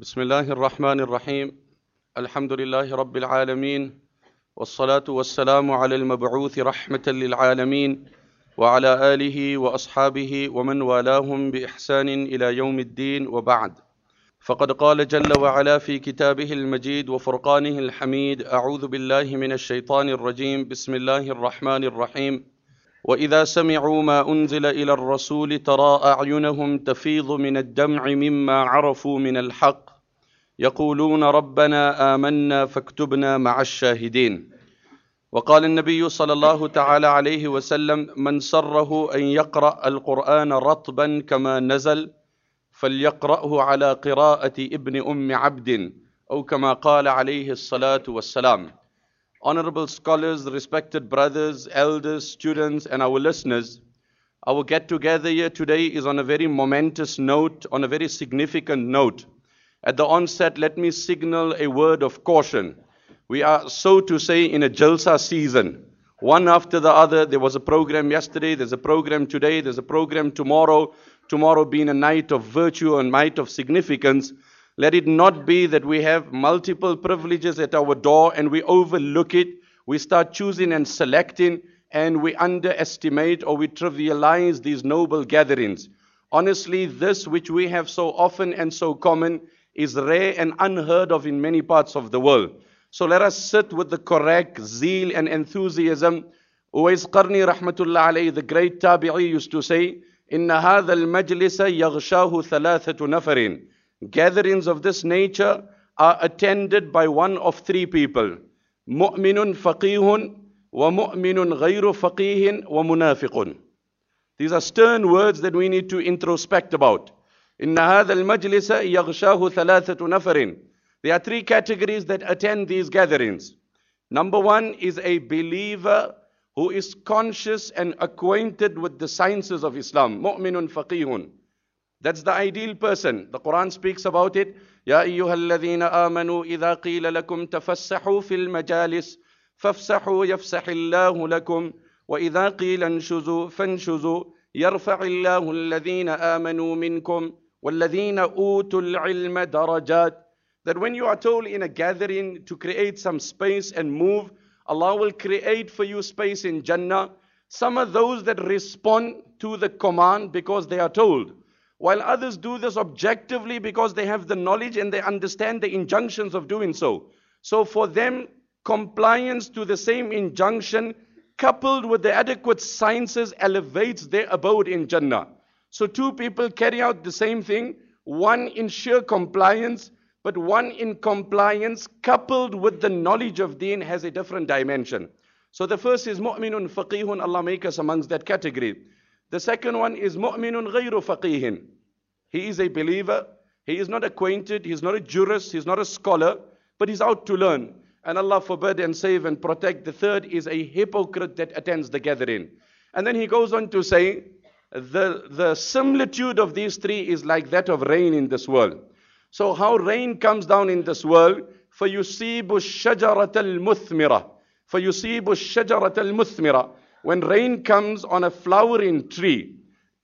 بسم الله الرحمن الرحيم. الحمد لله رب العالمين والصلاة والسلام على المبعوث رحمة للعالمين وعلى آله وأصحابه ومن والاهم بإحسان إلى يوم الدين وبعد. فقد قال جل وعلا في كتابه المجيد وفرقانه الحميد أعوذ بالله من الشيطان الرجيم. بسم الله الرحمن الرحيم. وإذا سمعوا ما أنزل إلى الرسول ترى أعينهم تفيض من الدمع مما عرفوا من الحق. يقولون ربنا آمنا فاكتبنا مع الشاهدين. وقال النبي صلى الله تعالى عليه وسلم من سره أن يقرأ القرآن رطبا كما نزل فليقرأه على قراءة ابن أم عبد أو كما قال عليه الصلاة والسلام. Honorable scholars, respected brothers, elders, students, and our listeners, our get together here today is on a very momentous note, on a very significant note. At the onset, let me signal a word of caution. We are, so to say, in a Jalsa season. One after the other, there was a program yesterday, there's a program today, there's a program tomorrow, tomorrow being a night of virtue and night of significance. Let it not be that we have multiple privileges at our door and we overlook it. We start choosing and selecting and we underestimate or we trivialize these noble gatherings. Honestly, this which we have so often and so common is rare and unheard of in many parts of the world. So let us sit with the correct zeal and enthusiasm. Uwais Qarni rahmatullah alayhi, the great tabi'i used to say, إن هذا المجلس يغشاه ثلاثة نفرين gatherings of this nature are attended by one of three people مؤمن فقيه ومؤمن غير فقيه ومنافق These are stern words that we need to introspect about. إن هذا المجلس يغشاه ثلاثة نفر There are three categories that attend these gatherings. Number one is a believer who is conscious and acquainted with the sciences of Islam. مؤمن فقيه That's the ideal person. The Quran speaks about it. يا أيها الذين آمنوا إذا قيل لكم تفسحوا في المجالس فافسحوا يفسح الله لكم وإذا قيل انشزوا فانشزوا يرفع الله الذين آمنوا منكم والذين أوتوا العلم درجات That when you are told in a gathering to create some space and move, Allah will create for you space in Jannah. Some of those that respond to the command because they are told while others do this objectively because they have the knowledge and they understand the injunctions of doing so. So for them, compliance to the same injunction coupled with the adequate sciences elevates their abode in Jannah. So two people carry out the same thing, one in sheer compliance, but one in compliance coupled with the knowledge of deen has a different dimension. So the first is mu'minun faqihun, Allah make us amongst that category. The second one is mu'minun ghayru faqihin. He is a believer. He is not acquainted. He's not a jurist. He's not a scholar. But he's out to learn. And Allah forbid and save and protect. The third is a hypocrite that attends the gathering. And then he goes on to say, the, the similitude of these three is like that of rain in this world. So how rain comes down in this world, فَيُصِيبُ الشَّجَرَةَ الْمُثْمِرَةَ فَيُصِيبُ الشَّجَرَةَ الْمُثْمِرَةَ when rain comes on a flowering tree,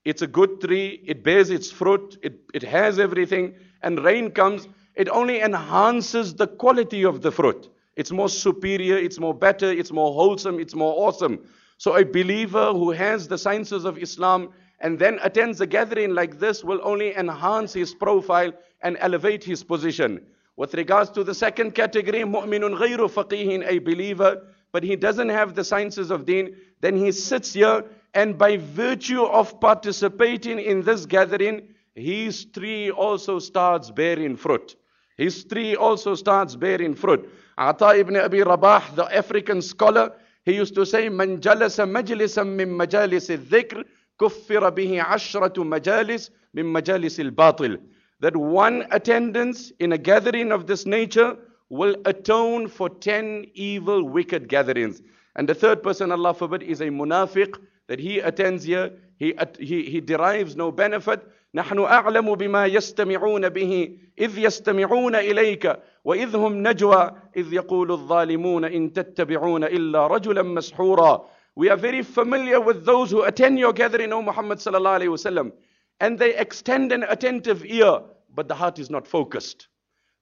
it's a good tree, it bears its fruit, it, it has everything, and rain comes, it only enhances the quality of the fruit. It's more superior, it's more better, it's more wholesome, it's more awesome. So a believer who has the sciences of Islam and then attends a gathering like this will only enhance his profile and elevate his position. With regards to the second category, mu'minun ghayru faqihin, a believer, but he doesn't have the sciences of deen, then he sits here and by virtue of participating in this gathering, his tree also starts bearing fruit. His tree also starts bearing fruit. Ata ibn Abi Rabah, the African scholar, he used to say, من جلس مجلسا من مجالس الذكر كفر به عشرة مجالس من مجالس الباطل. That one attendance in a gathering of this nature will atone for 10 evil, wicked gatherings. And the third person, Allah forbid, is a munafiq that he attends here, he, he, he derives no benefit. نحن أعلم بما يستمعون به إذ يستمعون إليك وإذ هم نجوى إذ يقول الظالمون إن تتبعون إلا رجلا مسحورا We are very familiar with those who attend your gathering, O Muhammad sallallahu alayhi wasallam, and they extend an attentive ear, but the heart is not focused.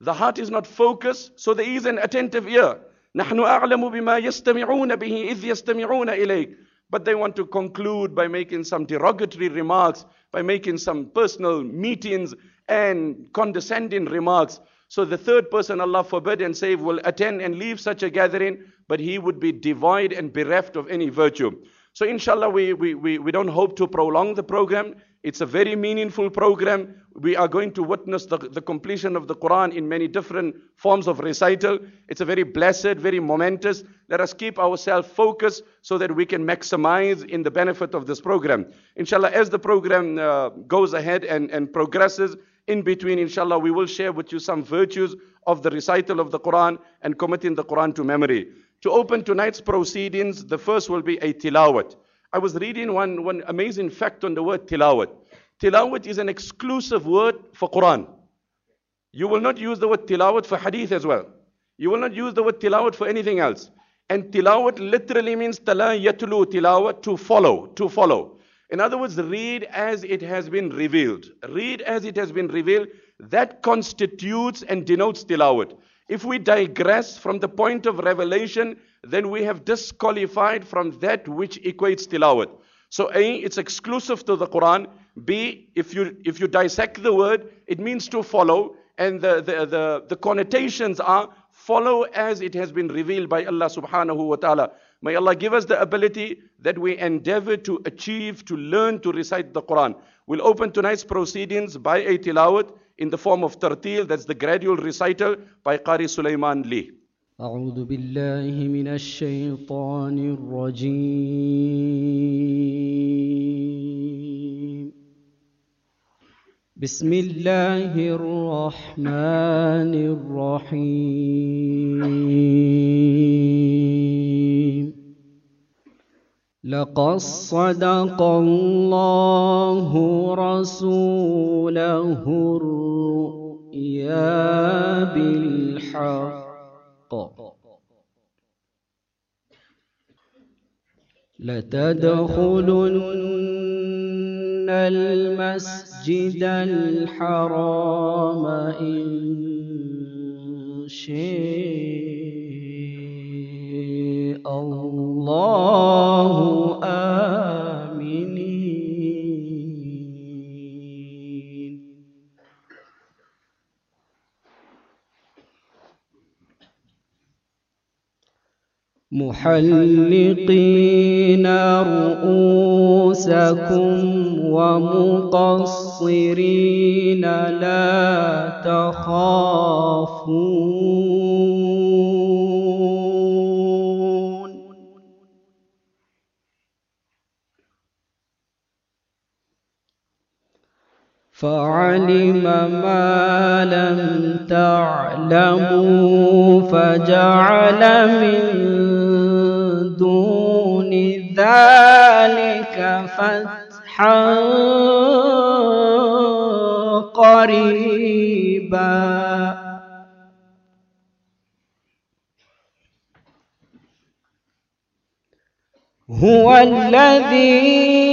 The heart is not focused, so there is an attentive ear. نحن أعلم بما يستمعون به إذ يستمعون إليك. But they want to conclude by making some derogatory remarks, by making some personal meetings and condescending remarks. So the third person, Allah forbid and save, will attend and leave such a gathering, but he would be devoid and bereft of any virtue. So inshallah, we, we, we, we don't hope to prolong the program. It's a very meaningful program. We are going to witness the, the completion of the Quran in many different forms of recital. It's a very blessed, very momentous. Let us keep ourselves focused so that we can maximize in the benefit of this program. Inshallah, as the program uh, goes ahead and, and progresses, in between, inshallah, we will share with you some virtues of the recital of the Quran and committing the Quran to memory. To open tonight's proceedings, the first will be a tilawat. I was reading one, one amazing fact on the word tilawat. Tilawat is an exclusive word for Quran. You will not use the word tilawat for hadith as well. You will not use the word tilawat for anything else. And tilawat literally means tala yatlu tilawat, to follow, to follow. In other words, read as it has been revealed. Read as it has been revealed. That constitutes and denotes tilawat. If we digress from the point of revelation, then we have disqualified from that which equates tilawat. So A, it's exclusive to the Quran. B, if you if you dissect the word, it means to follow, and the, the, the, the connotations are follow as it has been revealed by Allah subhanahu wa ta'ala. May Allah give us the ability that we endeavor to achieve, to learn to recite the Quran. We'll open tonight's proceedings by a tilawat in the form of tartil, that's the gradual recital by Qari Sulaiman Lee. أعوذ بالله من الشيطان الرجيم بسم الله الرحمن الرحيم. لقد صدق الله رسوله الرؤيا بالحق. لتدخلن المسجد الحرام إن شاء الله. آمنين محلقين رؤوسكم ومقصرين لا تخافون فعلم ما لم تعلموا فجعل من دون ذلك فتحا قريبا. هو الذي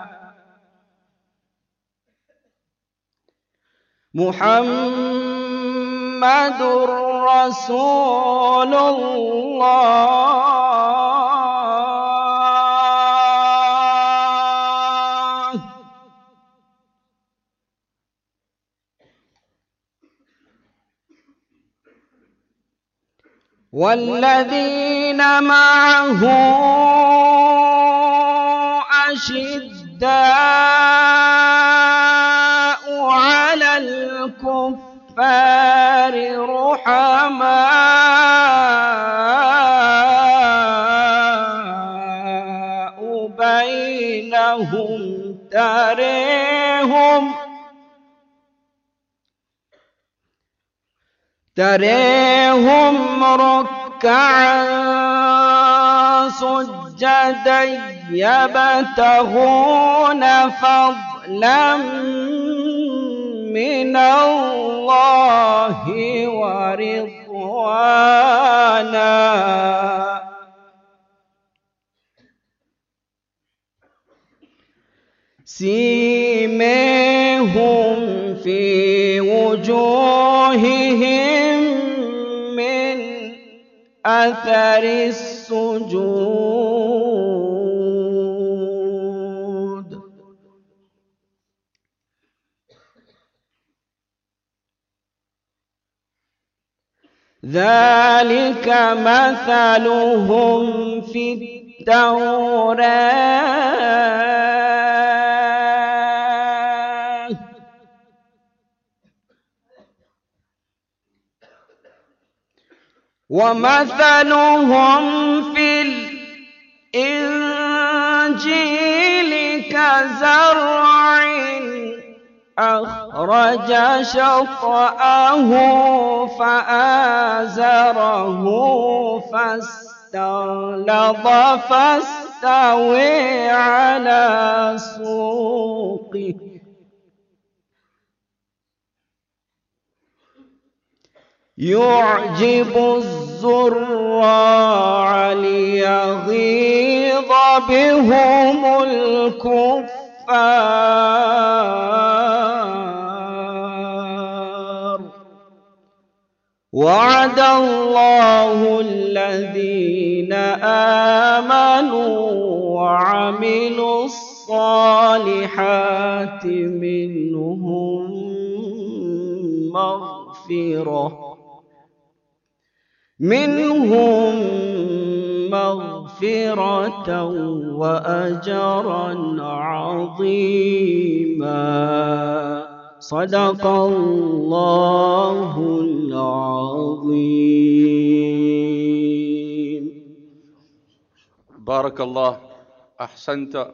محمد رسول الله. والذين معه أشداء الكفار رحماء بينهم تريهم تريهم ركعا سجدا يبتغون فضلا من الله ورضوانا. سيميهم في وجوههم من أثر السجود. ذلك مثلهم في التوراة. ومثلهم في الإنجيل كزرع أخرج شطأه فآزره فاستغلظ فاستوي على سوقه. يعجب الزراع ليغيظ بهم الكفار وعد الله الذين آمنوا وعملوا الصالحات منهم مغفرة. منهم مغفرة. وأجرا عظيما صدق الله العظيم Barakallah, Ahsanta.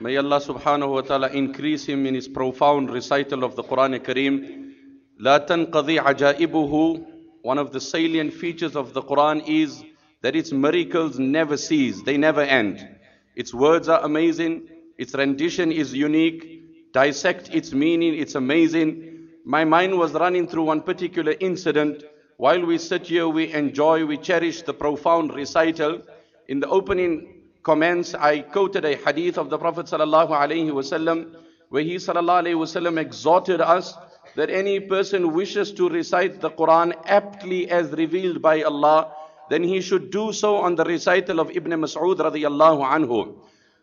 May Allah subhanahu wa ta'ala increase him in his profound recital of the Quran Kareem. لا تنقضي عجائبه One of the salient features of the Quran is that its miracles never cease, they never end. Its words are amazing, its rendition is unique, dissect its meaning, it's amazing. My mind was running through one particular incident. While we sit here, we enjoy, we cherish the profound recital. In the opening comments, I quoted a hadith of the Prophet sallallahu where he sallallahu exhorted us that any person wishes to recite the Quran aptly as revealed by Allah, then he should do so on the recital of Ibn Mas'ud radiyallahu anhu.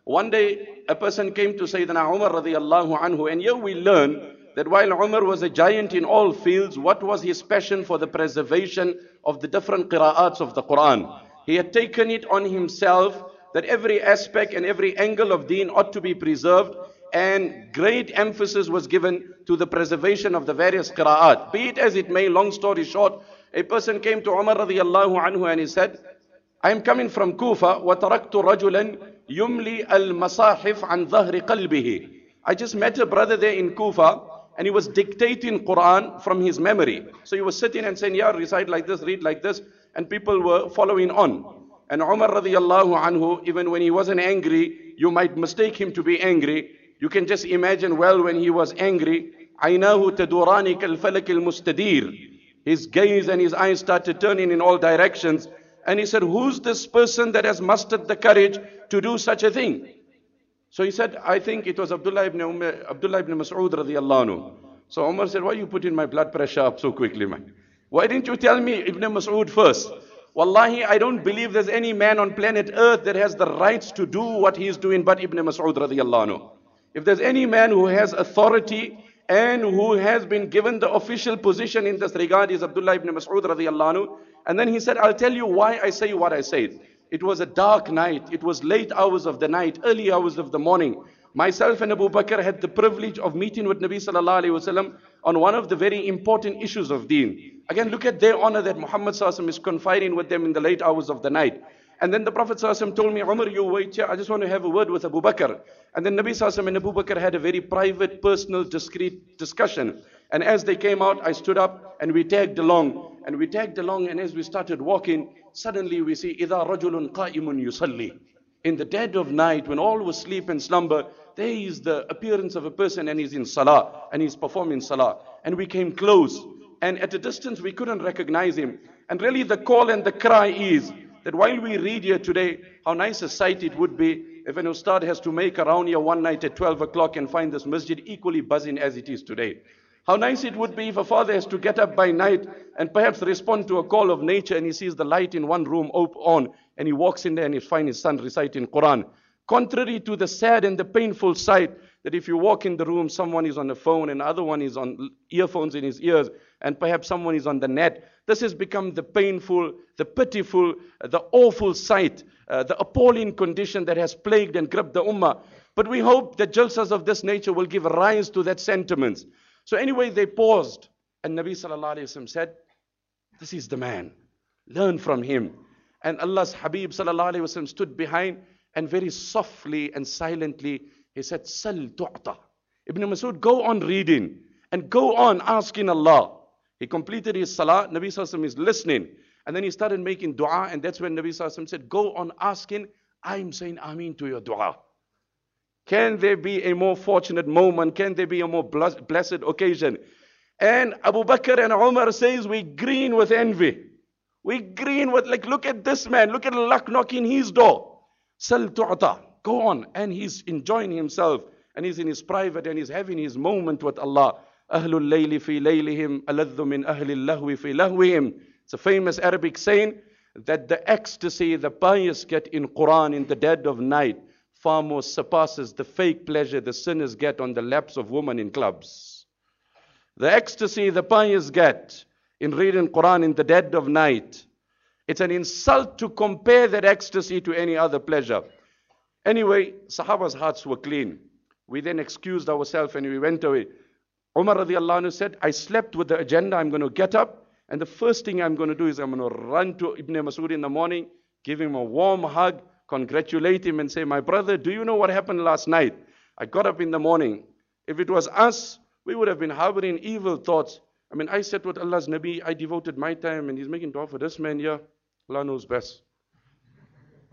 One day, a person came to Sayyidina Umar radiyallahu anhu, and here we learn that while Umar was a giant in all fields, what was his passion for the preservation of the different qira'ats of the Quran? He had taken it on himself that every aspect and every angle of deen ought to be preserved and great emphasis was given to the preservation of the various qira'at. Be it as it may, long story short, a person came to Umar radiallahu anhu and he said, I am coming from Kufa, وَتَرَكْتُ رَجُلًا يُمْلِي الْمَصَاحِفْ عَنْ ظَهْرِ قَلْبِهِ I just met a brother there in Kufa and he was dictating Quran from his memory. So he was sitting and saying, yeah, recite like this, read like this, and people were following on. And Umar radiallahu anhu, even when he wasn't angry, you might mistake him to be angry. You can just imagine well when he was angry. عَيْنَاهُ تَدُورَانِ كَالْفَلَكِ الْمُسْتَدِيرِ his gaze and his eyes started turning in all directions. And he said, who's this person that has mustered the courage to do such a thing? So he said, I think it was Abdullah ibn, Umar, Abdullah ibn Mas'ud radiallahu anhu. So Umar said, why are you putting my blood pressure up so quickly, man? Why didn't you tell me Ibn Mas'ud first? Wallahi, I don't believe there's any man on planet earth that has the rights to do what he's doing but Ibn Mas'ud radiallahu anhu. If there's any man who has authority and who has been given the official position in this regard is Abdullah ibn Mas'ud radiallahu anhu. And then he said, I'll tell you why I say what I said. It was a dark night. It was late hours of the night, early hours of the morning. Myself and Abu Bakr had the privilege of meeting with Nabi sallallahu alayhi wasallam on one of the very important issues of deen. Again, look at their honor that Muhammad sallallahu is confiding with them in the late hours of the night. And then the Prophet ﷺ told me, Umar, you wait here. I just want to have a word with Abu Bakr. And then Nabi ﷺ and Abu Bakr had a very private, personal, discreet discussion. And as they came out, I stood up and we tagged along. And we tagged along, and as we started walking, suddenly we see, إِذَا رَجُلٌ قَائِمٌ يُصَلِّي In the dead of night, when all was sleep and slumber, there is the appearance of a person and he's in salah, and he's performing salah. And we came close. And at a distance, we couldn't recognize him. And really, the call and the cry is that while we read here today, how nice a sight it would be if an ustad has to make a round here one night at 12 o'clock and find this masjid equally buzzing as it is today. How nice it would be if a father has to get up by night and perhaps respond to a call of nature and he sees the light in one room open on and he walks in there and he finds his son reciting Quran. Contrary to the sad and the painful sight that if you walk in the room, someone is on the phone and other one is on earphones in his ears and perhaps someone is on the net. This has become the painful, the pitiful, the awful sight, uh, the appalling condition that has plagued and gripped the ummah. But we hope that jalsas of this nature will give rise to that sentiment. So anyway, they paused. And Nabi Sallallahu Alaihi Wasallam said, this is the man. Learn from him. And Allah's Habib Sallallahu Alaihi Wasallam stood behind and very softly and silently he said, Sal tu'ta. Ibn Masud, go on reading and go on asking Allah. He completed his salah. Nabi Sallallahu is listening. And then he started making dua. And that's when Nabi Sallallahu said, go on asking. I'm saying Ameen to your dua. Can there be a more fortunate moment? Can there be a more blessed occasion? And Abu Bakr and Umar says, we green with envy. We green with, like, look at this man. Look at luck knocking his door. Sal tu'ta. Go on. And he's enjoying himself. And he's in his private and he's having his moment with Allah. Ahlul layli fi laylihim aladhu min ahli lahwi fi lahwihim. It's a famous Arabic saying that the ecstasy the pious get in Quran in the dead of night far more surpasses the fake pleasure the sinners get on the laps of women in clubs. The ecstasy the pious get in reading Quran in the dead of night, it's an insult to compare that ecstasy to any other pleasure. Anyway, Sahaba's hearts were clean. We then excused ourselves and we went away. Umar radiallahu anhu said, I slept with the agenda, I'm going to get up, and the first thing I'm going to do is I'm going to run to Ibn Masud in the morning, give him a warm hug, congratulate him and say, My brother, do you know what happened last night? I got up in the morning. If it was us, we would have been harboring evil thoughts. I mean, I said with Allah's Nabi, I devoted my time and he's making dua for this man here. Allah knows best.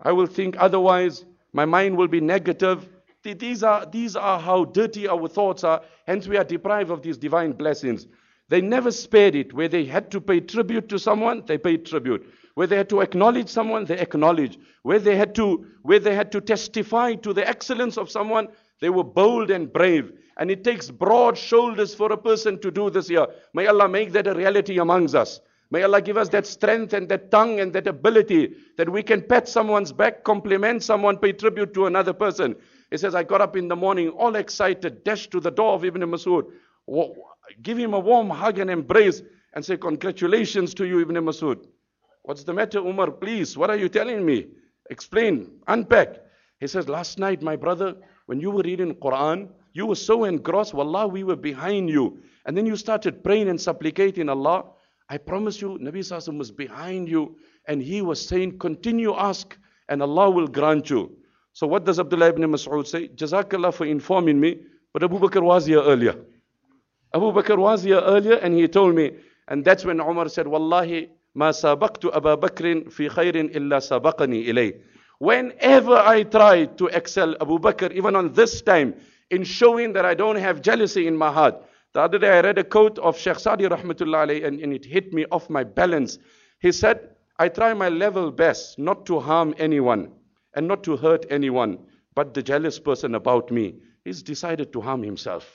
I will think otherwise. My mind will be negative. These are, these are how dirty our thoughts are. Hence, we are deprived of these divine blessings. They never spared it. Where they had to pay tribute to someone, they paid tribute. Where they had to acknowledge someone, they acknowledge. Where they had to, where they had to testify to the excellence of someone, they were bold and brave. And it takes broad shoulders for a person to do this here. May Allah make that a reality amongst us. May Allah give us that strength and that tongue and that ability that we can pat someone's back, compliment someone, pay tribute to another person. He says, I got up in the morning all excited, dashed to the door of Ibn Masud, give him a warm hug and embrace, and say, Congratulations to you, Ibn Masud. What's the matter, Umar? Please, what are you telling me? Explain, unpack. He says, Last night, my brother, when you were reading Quran, you were so engrossed, wallah, we were behind you. And then you started praying and supplicating Allah. I promise you, Nabi Sassam was behind you, and he was saying, Continue, ask, and Allah will grant you. So what does Abdullah ibn Mas'ud say? Jazakallah for informing me, but Abu Bakr was here earlier. Abu Bakr was here earlier and he told me, and that's when Umar said, Wallahi, ma sabaqtu Abu Bakrin fi khairin illa sabaqani ilay. Whenever I try to excel Abu Bakr, even on this time, in showing that I don't have jealousy in my heart. The other day I read a quote of Sheikh Sadi rahmatullah alayhi and, and it hit me off my balance. He said, I try my level best not to harm anyone and not to hurt anyone, but the jealous person about me, he's decided to harm himself.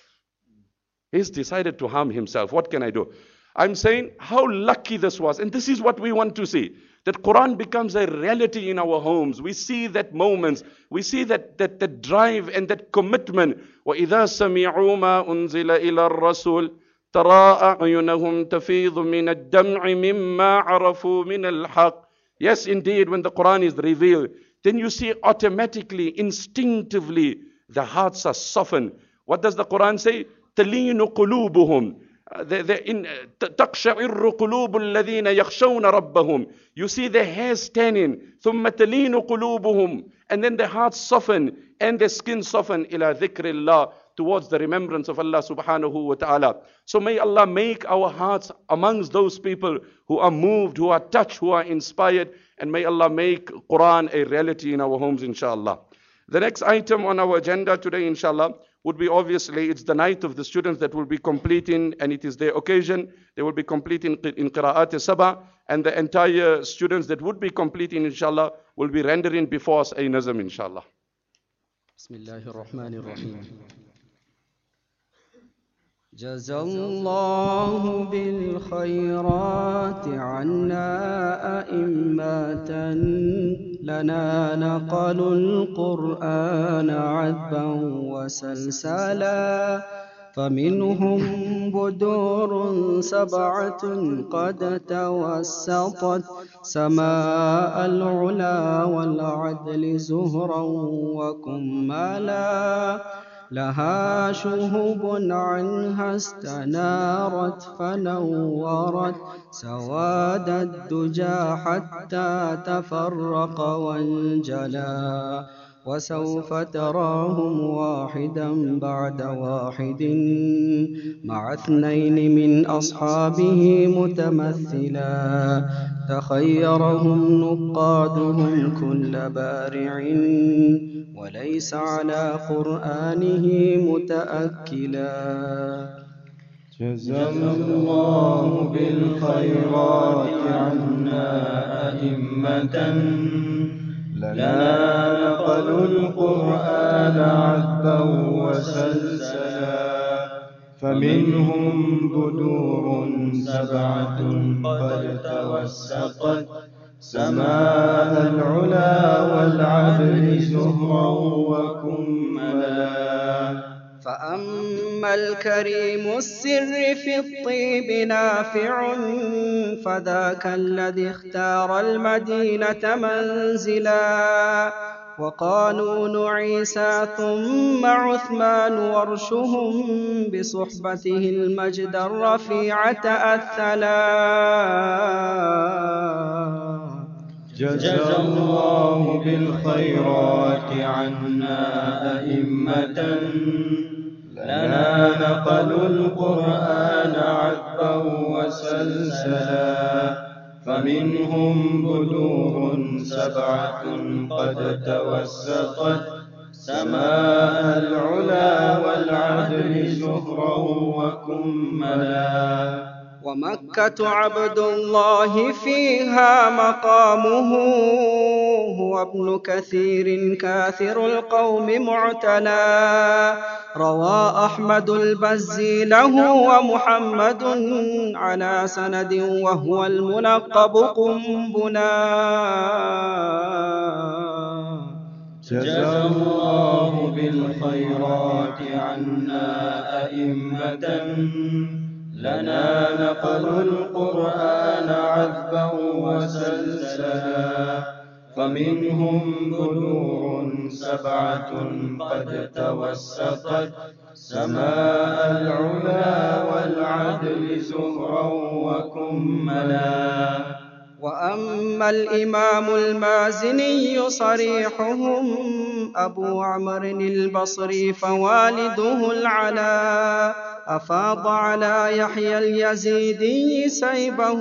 He's decided to harm himself. What can I do? I'm saying how lucky this was. And this is what we want to see. That Quran becomes a reality in our homes. We see that moments. We see that, that, that drive and that commitment. وَإِذَا سَمِعُوا مَا أُنزِلَ إِلَى الرَّسُولِ ترى أعينهم تفيض من الدمع مما عرفوا من الحق Yes, indeed, when the Quran is revealed, then you see automatically, instinctively, the hearts are softened. What does the Quran say? تَلِينُ قُلُوبُهُمْ uh, they, they in, تقشعر قلوب الذين يخشون ربهم you see their hair standing ثم تلين قلوبهم and then their hearts soften and their skin soften إلى ذكر الله towards the remembrance of Allah subhanahu wa ta'ala. So may Allah make our hearts amongst those people who are moved, who are touched, who are inspired, and may Allah make Quran a reality in our homes, inshallah. The next item on our agenda today, inshallah, would be obviously it's the night of the students that will be completing, and it is their occasion. They will be completing in Qira'at Saba, and the entire students that would be completing, inshallah, will be rendering before us a nazam, inshallah. Bismillahir Rahmanir Rahim. جزى الله بالخيرات عنا أئمة. لنا نقلوا القرآن عذبا وسلسلا. فمنهم بدور سبعة قد توسطت. سماء العلا والعدل زهرا وكملا لها شهب عنها استنارت فنورت سواد الدجى حتى تفرق وانجلى. وسوف تراهم واحدا بعد واحد مع اثنين من أصحابه متمثلا. تخيرهم نقادهم كل بارع. وليس على قرآنه متأكلا. جزى الله بالخيرات عنا أئمة. لنا نقلوا القرآن عذبا وسلسلا. فمنهم بدور سبعة قد توسطت سماء العلا والعدل زهرا وكملا. فأما الكريم السر في الطيب نافع فذاك الذي اختار المدينة منزلا. وقانون عيسى ثم عثمان ورشهم بصحبته المجد الرفيع تأثلا. جزى الله بالخيرات عنا أئمة. لنا نقلوا القرآن عذبا وسلسلا فمنهم بدور سبعة قد توسطت. سماء العلا والعدل زهرا وكملا. ومكة عبد الله فيها مقامه. هو ابن كثير كاثر القوم معتلى روى أحمد البزي له ومحمد على سند وهو الملقب قنبلا جزى الله بالخيرات عنا أئمة. لنا نقلوا القرآن عذبا وسلسلا فمنهم بدور سبعة قد توسطت سماء العلا والعدل زهرا وكملا. وأما الإمام المازني صريحهم أبو عمرو البصري فوالده العلا أفاض على يحيى اليزيدي سيبه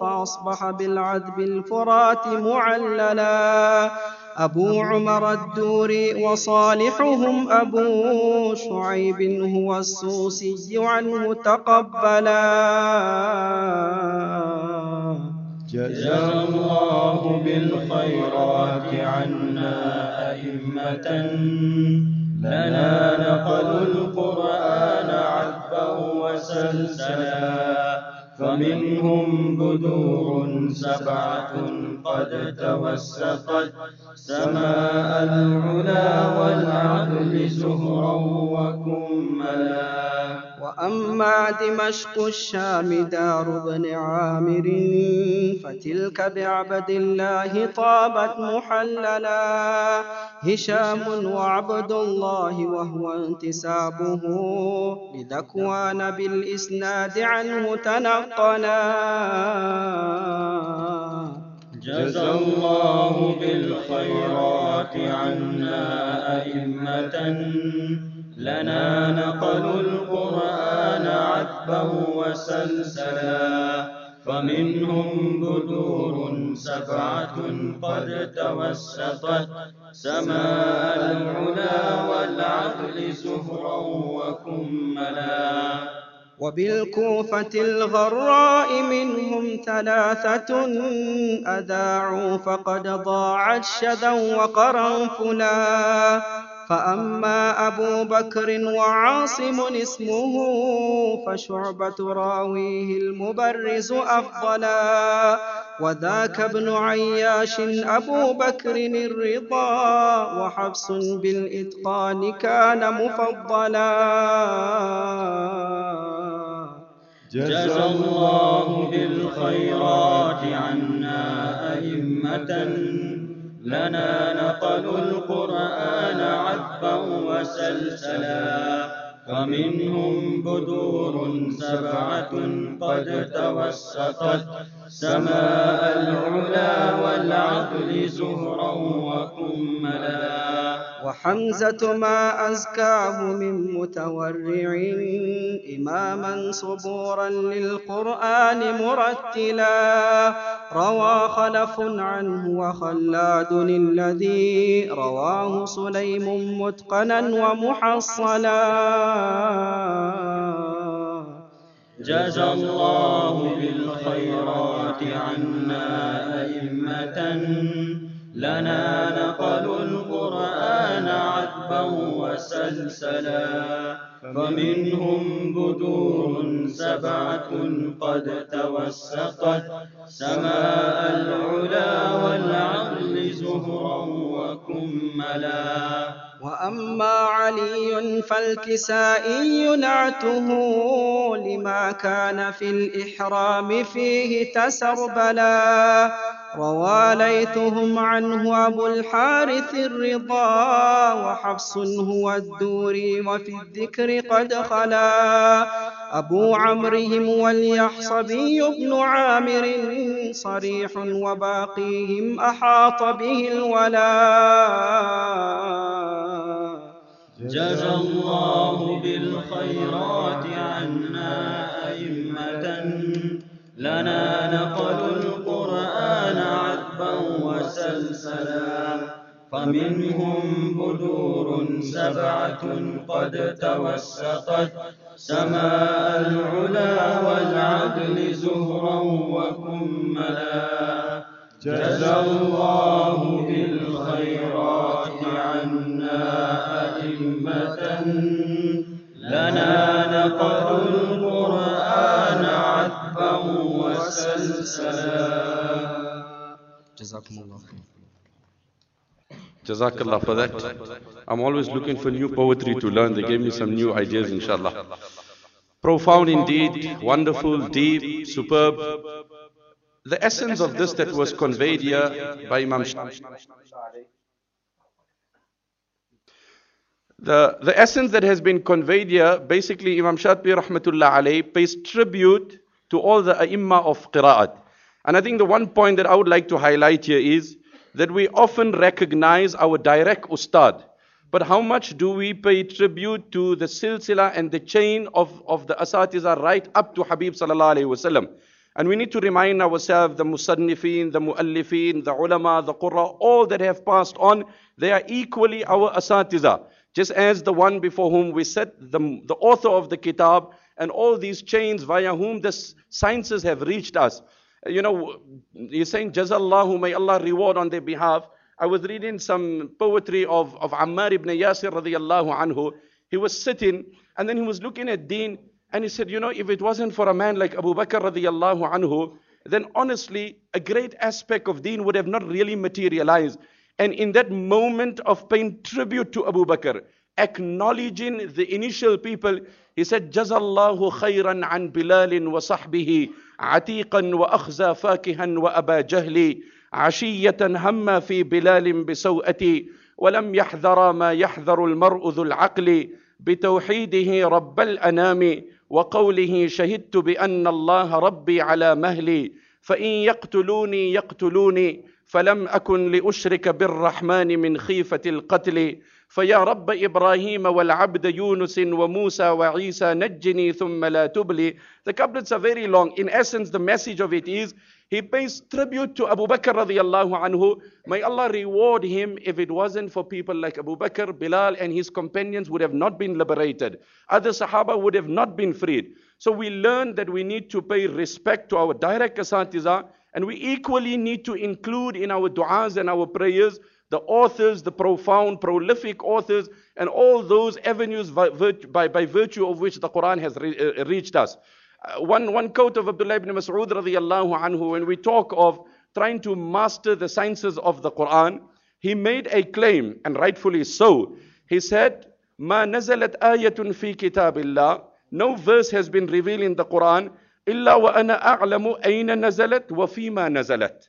فأصبح بالعذب الفرات معللا. أبو عمر الدوري وصالحهم أبو شعيب هو السوسي عنه تقبلا. جزى الله بالخيرات عنا أئمة. لنا عذبا وسلسلا فمنهم بدور سبعة قد توسطت. سماء العلا والعدل زهرا وكملا. وأما دمشق الشام دار ابن عامر فتلك بعبد الله طابت محللا. هشام وعبد الله وهو انتسابه لذكوان بالإسناد عنه تنقلا. جزى الله بالخيرات عنا أئمة. لنا نقلوا القرآن عذبا وسلسلا فمنهم بدور سبعة قد توسطت سماء العلا والعدل زهرا وكملا. وبالكوفة الغراء منهم ثلاثة أذاعوا فقد ضاعت شذا وقرنفلا فأما أبو بكر وعاصم اسمه فشعبة راويه المبرز أفضلا وذاك ابن عياش أبو بكر الرضا وحفص بالإتقان كان مفضلا. جزى الله بالخيرات عنا أئمة لنا عذبا وسلسلا فمنهم بدور سبعة قد توسطت. سماء العلا والعقل زهرا وكملا وحمزة ما أزكاه من متورع إماما صبورا للقرآن مرتلا روى خلف عنه وخلاد الذي رواه سليم متقنا ومحصلا. جزى الله بالخيرات عنا أئمة. لنا عذبا وسلسلا فمنهم بدور سبعة قد توسطت. سماء العلا والعقل زهرا وكملا. وأما علي فالكسائي نعته لما كان في الإحرام فيه تسربلا. روى ليثهم عنه أبو الحارث الرضا وحفص هو الدوري وفي الذكر قد خلا. أبو عمرهم واليحصبي بن عامر صريح وباقيهم أحاط به الولا. جزى الله بالخيرات عنا أئمة لنا نقلوا وسلسلا فمنهم بدور سبعة قد توسطت. سماء العلا والعدل زهرا وكملا. جزى الله بالخيرات عنا أئمة. لنا نقل القرآن عذبا وسلسلا. جزاكم الله خير Jazakallah for that. I'm always looking for new poetry to learn. They gave me some new ideas, inshallah. Profound indeed, wonderful, deep, superb. The essence of this that was conveyed here by Imam Shafi. The, the essence that has been conveyed here, basically Imam Shatibi rahmatullah alayh pays tribute to all the ai of qira'at. And I think the one point that I would like to highlight here is that we often recognize our direct ustad. But how much do we pay tribute to the silsila and the chain of, of the asatiza right up to Habib sallallahu alayhi wasallam? And we need to remind ourselves the musannifin, the muallifin, the ulama, the qurra, all that have passed on, they are equally our asatiza. Just as the one before whom we said, the, the author of the kitab, and all these chains via whom the sciences have reached us. You know, you're saying, Jazallahu, may Allah reward on their behalf. I was reading some poetry of, of Ammar ibn Yasir radiallahu anhu. He was sitting and then he was looking at Deen and he said, you know, if it wasn't for a man like Abu Bakr radiallahu anhu, then honestly, a great aspect of Deen would have not really materialized. And in that moment of paying tribute to Abu Bakr, acknowledging the initial people, he said, Jazallahu khayran an Bilal wa sahbihi, عتيقا وأخزى فاكها وأبا جهل عشية هم في بلال بسوءتي ولم يحذر ما يحذر المرء ذو العقل بتوحيده رب الأنام وقوله شهدت بأن الله ربي على مهلي فإن يقتلوني يقتلوني فلم أكن لأشرك بالرحمن من خيفة القتل. فيا رب إبراهيم والعبد يونس وموسى وعيسى نجني ثم لا تبلي The couplets are very long. In essence, the message of it is he pays tribute to Abu Bakr radiallahu anhu. May Allah reward him if it wasn't for people like Abu Bakr, Bilal and his companions would have not been liberated. Other Sahaba would have not been freed. So we learn that we need to pay respect to our direct asatiza and we equally need to include in our du'as and our prayers the authors, the profound, prolific authors, and all those avenues by, by, by virtue of which the Quran has re, uh, reached us. Uh, one, one quote of Abdullah ibn Mas'ud radiallahu anhu, when we talk of trying to master the sciences of the Quran, he made a claim, and rightfully so. He said, ما نزلت آية في كتاب الله No verse has been revealed in the Quran إلا وأنا أعلم أين نزلت وفيما نزلت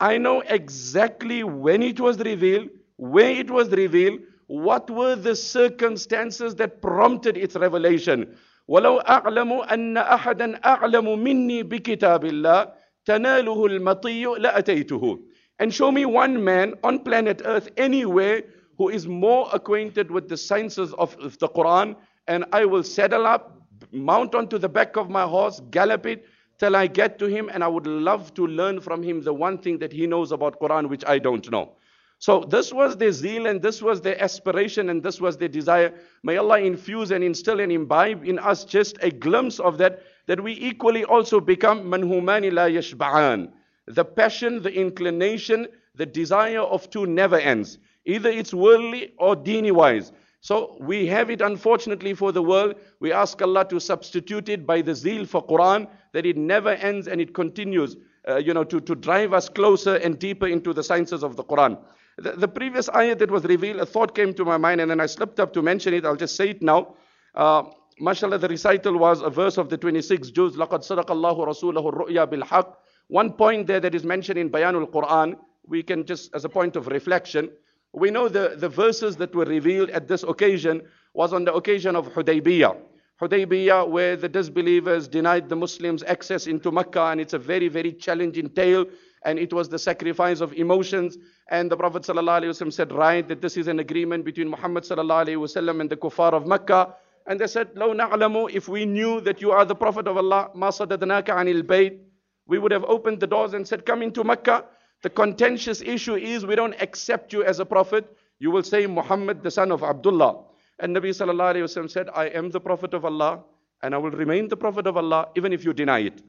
I know exactly when it was revealed, where it was revealed, what were the circumstances that prompted its revelation. ولو أعلم أن أحدا أعلم مني بكتاب الله تناله المطي لأتيته. And show me one man on planet earth anywhere who is more acquainted with the sciences of, of the Quran and I will saddle up, mount onto the back of my horse, gallop it, till I get to him and I would love to learn from him the one thing that he knows about Quran which I don't know. So this was their zeal and this was their aspiration and this was their desire. May Allah infuse and instill and imbibe in us just a glimpse of that, that we equally also become manhumani la yashba'an. The passion, the inclination, the desire of two never ends. Either it's worldly or dini wise. So we have it unfortunately for the world. We ask Allah to substitute it by the zeal for Quran, that it never ends and it continues, uh, you know, to, to drive us closer and deeper into the sciences of the Quran. The, the, previous ayat that was revealed, a thought came to my mind and then I slipped up to mention it. I'll just say it now. Uh, mashallah, the recital was a verse of the 26 Juz, لَقَدْ صَدَقَ اللَّهُ رَسُولَهُ الرُّؤْيَا بِالْحَقِّ One point there that is mentioned in Bayanul Quran, we can just, as a point of reflection, we know the, the verses that were revealed at this occasion was on the occasion of Hudaybiyah. Hudaybiyah, where the disbelievers denied the Muslims access into Mecca, and it's a very, very challenging tale, and it was the sacrifice of emotions. And the Prophet ﷺ said, right, that this is an agreement between Muhammad ﷺ and the kuffar of Mecca. And they said, لو نعلم, if we knew that you are the Prophet of Allah, ما صددناك عن البيت, we would have opened the doors and said, come into Mecca. The contentious issue is we don't accept you as a prophet. You will say Muhammad, the son of Abdullah. And Nabi sallallahu wasallam said, I am the prophet of Allah and I will remain the prophet of Allah even if you deny it.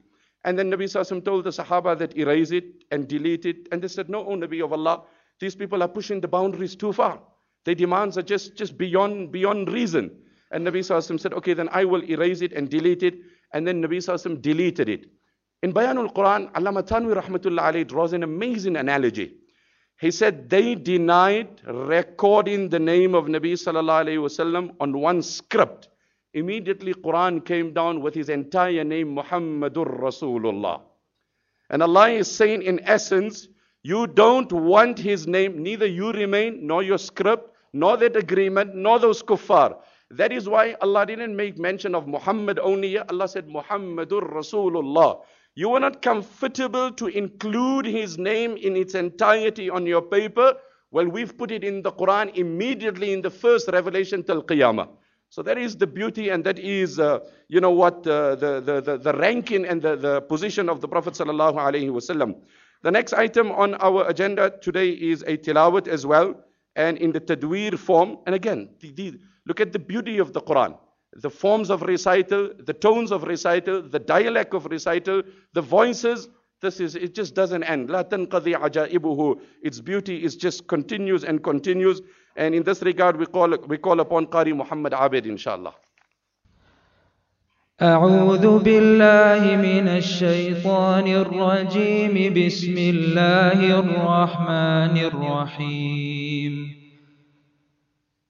And then Nabi sallallahu told the Sahaba that erase it and delete it. And they said, no, O Nabi of Allah, these people are pushing the boundaries too far. Their demands are just, just beyond, beyond reason. And Nabi sallallahu said, okay, then I will erase it and delete it. And then Nabi sallallahu deleted it. In Bayanul Quran, Allama Thanwi rahmatullah alayhi draws an amazing analogy. He said they denied recording the name of Nabi sallallahu alayhi wasallam on one script. Immediately Quran came down with his entire name Muhammadur Rasulullah. And Allah is saying in essence, you don't want his name, neither you remain, nor your script, nor that agreement, nor those kuffar. That is why Allah didn't make mention of Muhammad only. Allah said Muhammadur Rasulullah. You are not comfortable to include his name in its entirety on your paper. Well, we've put it in the Quran immediately in the first revelation till Qiyamah. So that is the beauty and that is, uh, you know what, uh, the, the, the, the, ranking and the, the position of the Prophet sallallahu alaihi wasallam. The next item on our agenda today is a tilawat as well and in the tadweer form. And again, the, the, look at the beauty of the Quran the forms of recital, the tones of recital, the dialect of recital, the voices. This is, it just doesn't end. لا تنقضي عجائبه. Its beauty is just continues and continues. And in this regard, we call, we call upon Qari Muhammad Abid, inshallah. أعوذ بالله من الشيطان الرجيم بسم الله الرحمن الرحيم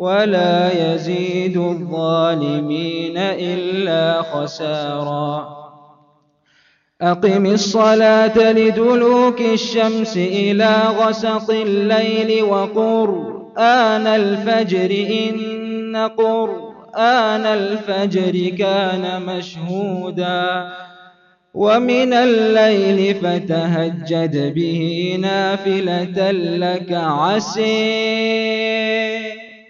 ولا يزيد الظالمين إلا خسارا. أقم الصلاة لدلوك الشمس إلى غسق الليل وقرآن الفجر إن قرآن الفجر كان مشهودا. ومن الليل فتهجد به نافلة لك عسي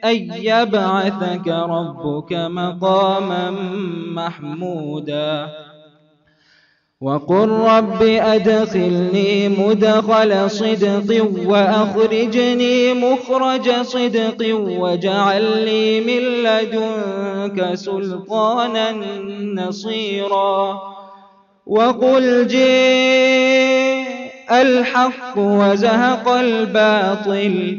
أن يبعثك ربك مقاما محمودا. وقل رب أدخلني مدخل صدق وأخرجني مخرج صدق واجعل لي من لدنك سلطانا نصيرا. وقل جاء الحق وزهق الباطل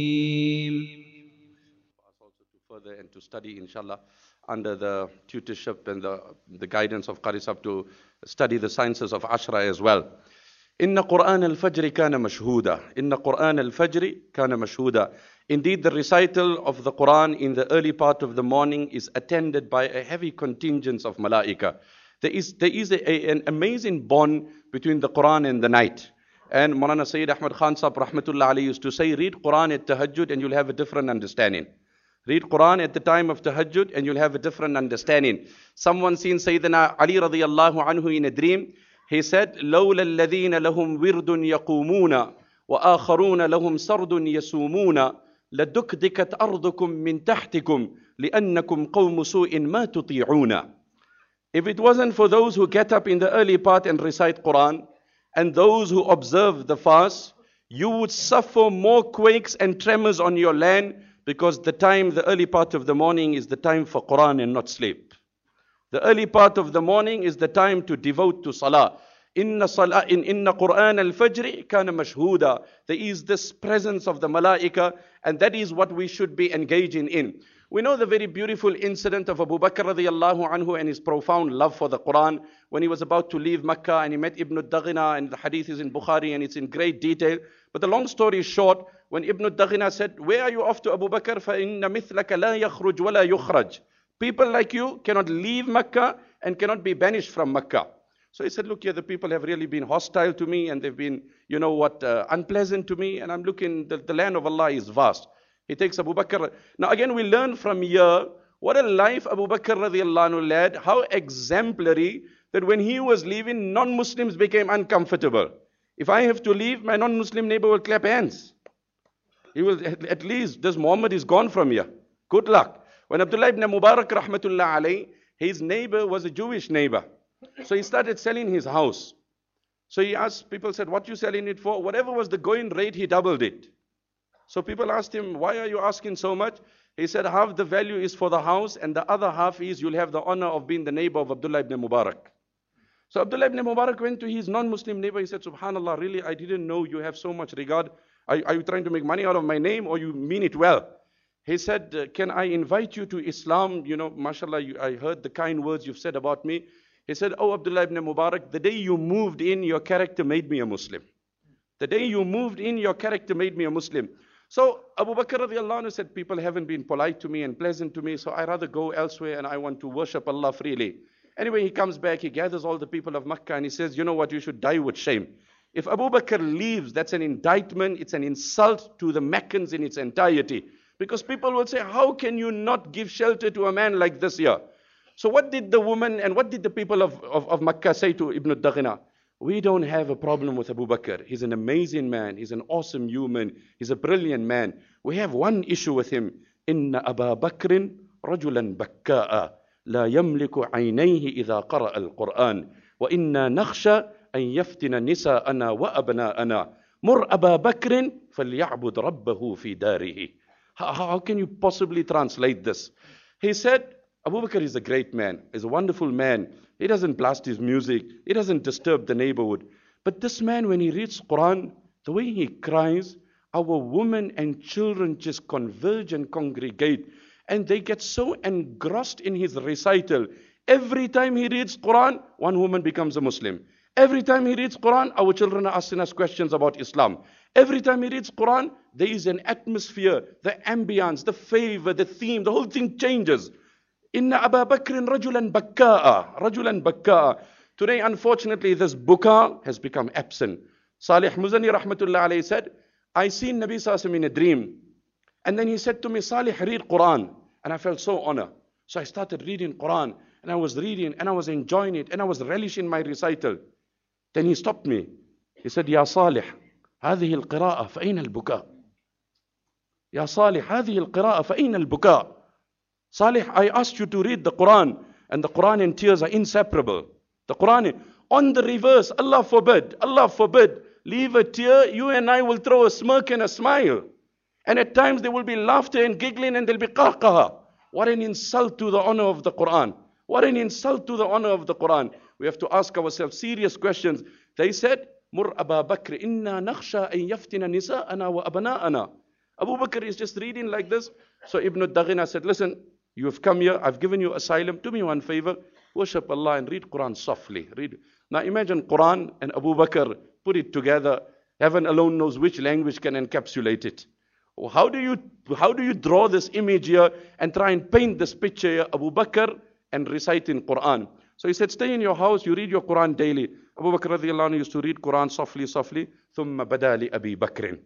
study, inshallah, under the tutorship and the, the guidance of Qarisab to study the sciences of Ashra as well. إن قرآن الفجر كان مشهودا إن قرآن الفجر كان مشهودا Indeed, the recital of the Quran in the early part of the morning is attended by a heavy contingent of malaika. There is, there is a, a- an amazing bond between the Quran and the night. And Maulana Sayyid Ahmad Khan Sahib Rahmatullah Ali used to say, read Quran at Tahajjud and you'll have a different understanding. Read Quran at the time of Tahajjud and you'll have a different understanding. Someone seen Sayyidina Ali radiallahu anhu in a dream. He said, لولا الذين لهم ورد يقومون وآخرون لهم سرد يسومون لدكدكت أرضكم من تحتكم لأنكم قوم سوء ما تطيعون. If it wasn't for those who get up in the early part and recite Quran, and those who observe the fast, you would suffer more quakes and tremors on your land because the time, the early part of the morning is the time for Quran and not sleep. The early part of the morning is the time to devote to salah. Inna salah in inna Quran al-Fajr kana mashhuda. There is this presence of the malaika, and that is what we should be engaging in. We know the very beautiful incident of Abu Bakr radiallahu anhu and his profound love for the Quran when he was about to leave Mecca and he met Ibn Daghina and the hadith is in Bukhari and it's in great detail. But the long story is short, when Ibn Daghina said, Where are you off to Abu Bakr? فَإِنَّ مِثْلَكَ لَا يَخْرُجْ وَلَا يُخْرَجْ People like you cannot leave Mecca and cannot be banished from Mecca. So he said, Look here, the people have really been hostile to me and they've been, you know what, uh, unpleasant to me. And I'm looking, the, the land of Allah is vast. He takes Abu Bakr. Now again, we learn from here what a life Abu Bakr radiallahu anhu led, how exemplary that when he was leaving, non Muslims became uncomfortable. If I have to leave, my non Muslim neighbor will clap hands. He will, at, least, this Muhammad is gone from here. Good luck. When Abdullah ibn Mubarak rahmatullah alayhi, his neighbor was a Jewish neighbor. So he started selling his house. So he asked, people said, what you selling it for? Whatever was the going rate, he doubled it. So people asked him, why are you asking so much? He said, half the value is for the house, and the other half is you'll have the honor of being the neighbor of Abdullah ibn Mubarak. So Abdullah ibn Mubarak went to his non-Muslim neighbor. He said, Subhanallah, really, I didn't know you have so much regard. Are, are you trying to make money out of my name or you mean it well? He said, uh, can I invite you to Islam? You know, mashallah, you, I heard the kind words you've said about me. He said, oh Abdullah ibn Mubarak, the day you moved in, your character made me a Muslim. The day you moved in, your character made me a Muslim. So Abu Bakr radiallahu anhu said, people haven't been polite to me and pleasant to me, so I rather go elsewhere and I want to worship Allah freely. Anyway, he comes back, he gathers all the people of Makkah and he says, you know what, you should die with shame. If Abu Bakr leaves, that's an indictment, it's an insult to the Meccans in its entirety. Because people will say, how can you not give shelter to a man like this here? So what did the woman and what did the people of, of, of Makkah say to Ibn Daghina? We don't have a problem with Abu Bakr. He's an amazing man. He's an awesome human. He's a brilliant man. We have one issue with him. إن أبا بكر رجلا بكاء لا يملك عينيه إذا قرأ القرآن وإنا نخشى أن يفتن نساءنا وأبناءنا مر أبا بكر فليعبد ربه في داره how, how can you possibly translate this? He said, Abu Bakr is a great man, is a wonderful man. He doesn't blast his music, he doesn't disturb the neighborhood. But this man, when he reads Quran, the way he cries, our women and children just converge and congregate. And they get so engrossed in his recital. Every time he reads Quran, one woman becomes a Muslim. Every time he reads Quran, our children are asking us questions about Islam. Every time he reads Quran, there is an atmosphere, the ambience, the favor, the theme, the whole thing changes. Inna Abu Bakr rajulan bakka'a, rajulan bakka'a. Today, unfortunately, this buka has become absent. Salih Muzani rahmatullah alayhi said, I seen Nabi Sallallahu in a dream. And then he said to me, Salih, read Quran. And I felt so honored. So I started reading Quran. And I was reading and I was enjoying it and I was relishing my recital. Then he stopped me. He said, Ya Salih, هذه القراءة فأين البكاء يا صالح هذه القراءة فأين البكاء Salih, I asked you to read the Quran, and the Quran and tears are inseparable. The Quran, on the reverse, Allah forbid, Allah forbid, leave a tear, you and I will throw a smirk and a smile. And at times there will be laughter and giggling, and there'll be qahqaha. What an insult to the honor of the Quran. What an insult to the honor of the Quran. We have to ask ourselves serious questions. They said, Mur Bakr, inna naqsha an yaftina nisa'ana wa abana'ana. Abu Bakr is just reading like this. So Ibn Daghina said, listen, you've come here, I've given you asylum, do me one favor, worship Allah and read Quran softly. Read. Now imagine Quran and Abu Bakr put it together. Heaven alone knows which language can encapsulate it. How do you how do you draw this image here and try and paint this picture here, Abu Bakr and recite in Quran? So he said, stay in your house, you read your Quran daily. Abu Bakr radiallahu anhu used to read Quran softly, softly. ثم بدا لأبي بكر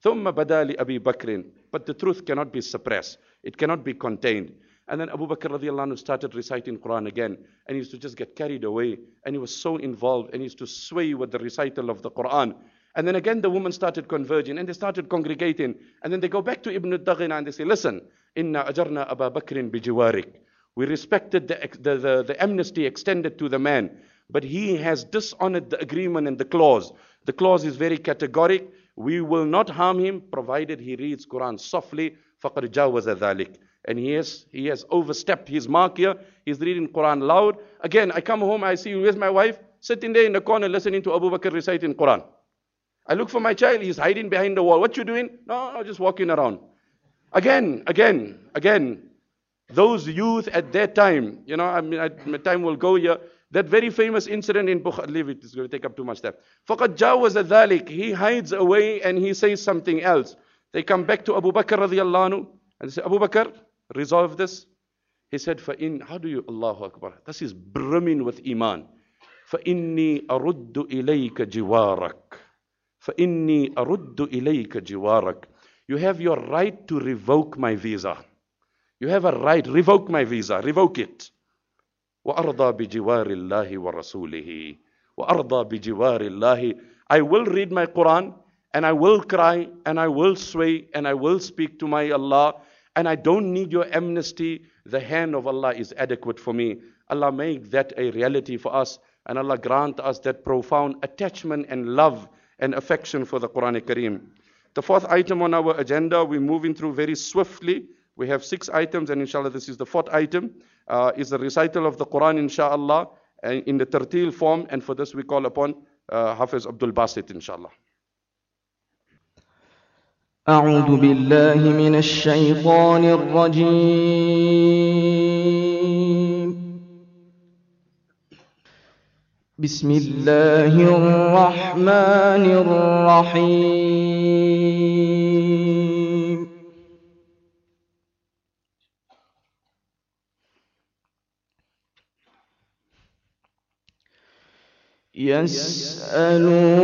ثم بدا لأبي بكر But the truth cannot be suppressed. It cannot be contained. And then Abu Bakr radiallahu anhu started reciting Quran again. And he used to just get carried away. And he was so involved. And he used to sway with the recital of the Quran. And then again the women started converging. And they started congregating. And then they go back to Ibn Daghina and they say, listen, إِنَّا أَجَرْنَا أَبَا بَكْرٍ بِجِوَارِكَ We respected the, the, the, the amnesty extended to the man but he has dishonored the agreement and the clause. The clause is very categoric. We will not harm him provided he reads Quran softly. فَقَدْ جَاوَزَ ذَلِكَ And he has, he has overstepped his mark here. He's reading Quran loud. Again, I come home, I see, where's my wife? Sitting there in the corner listening to Abu Bakr reciting Quran. I look for my child, he's hiding behind the wall. What you doing? No, no, just walking around. Again, again, again. Those youth at that time, you know, I mean, I, my time will go here. That very famous incident in Bukhari, leave it, it's going to take up too much time. فَقَدْ جَاوَزَ ذَلِكَ He hides away and he says something else. They come back to Abu Bakr radiallahu anhu and they say, Abu Bakr, resolve this. He said, فَإِن How do you, Allahu Akbar. This is brimming with iman. فَإِنِّي أَرُدُّ إِلَيْكَ جِوَارَكَ فَإِنِّي أَرُدُّ إِلَيْكَ جِوَارَكَ You have your right to revoke my visa. You have a right, revoke my visa, revoke it. وأرضى بجوار الله ورسوله وأرضى بجوار الله I will read my Quran and I will cry and I will sway and I will speak to my Allah and I don't need your amnesty. The hand of Allah is adequate for me. Allah make that a reality for us and Allah grant us that profound attachment and love and affection for the Quran Kareem. The fourth item on our agenda, we're moving through very swiftly. We have six items, and inshallah, this is the fourth item. Uh, is the recital of the Quran, inshallah, in the tertil form. And for this, we call upon uh, Hafiz Abdul Basit, inshallah. أعوذ بالله من الشيطان الرجيم بسم الله الرحمن الرحيم يسألونك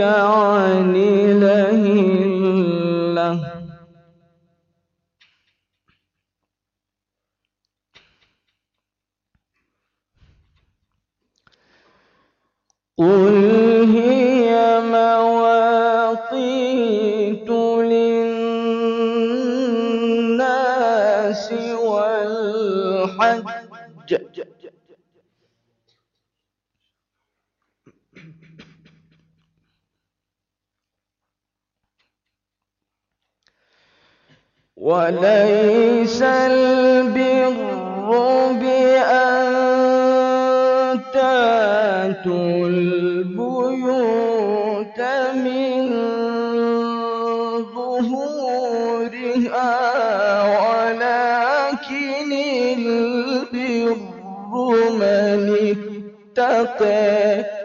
عن الأهلة قل هي مواقيت للناس والحج. وليس البر بأن تاتوا البيوت من ظهورها ولكن البر من اتقى.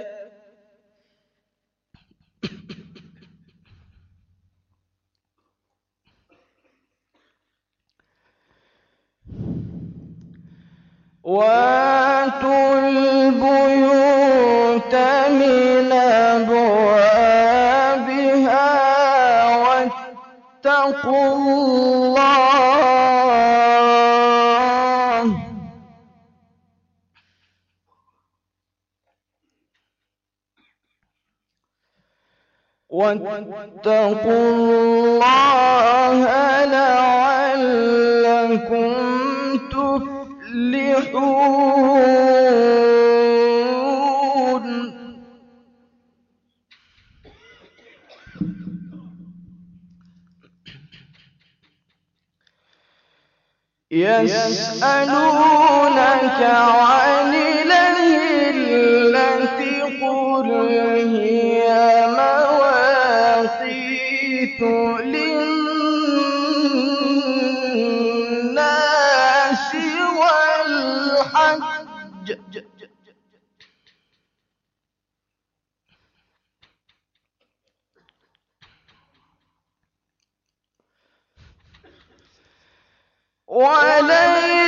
واتوا البيوت من أبوابها واتقوا الله. واتقوا الله لعلكم تفلحون يسألونك عن الهلة قل هي مواقيت وليس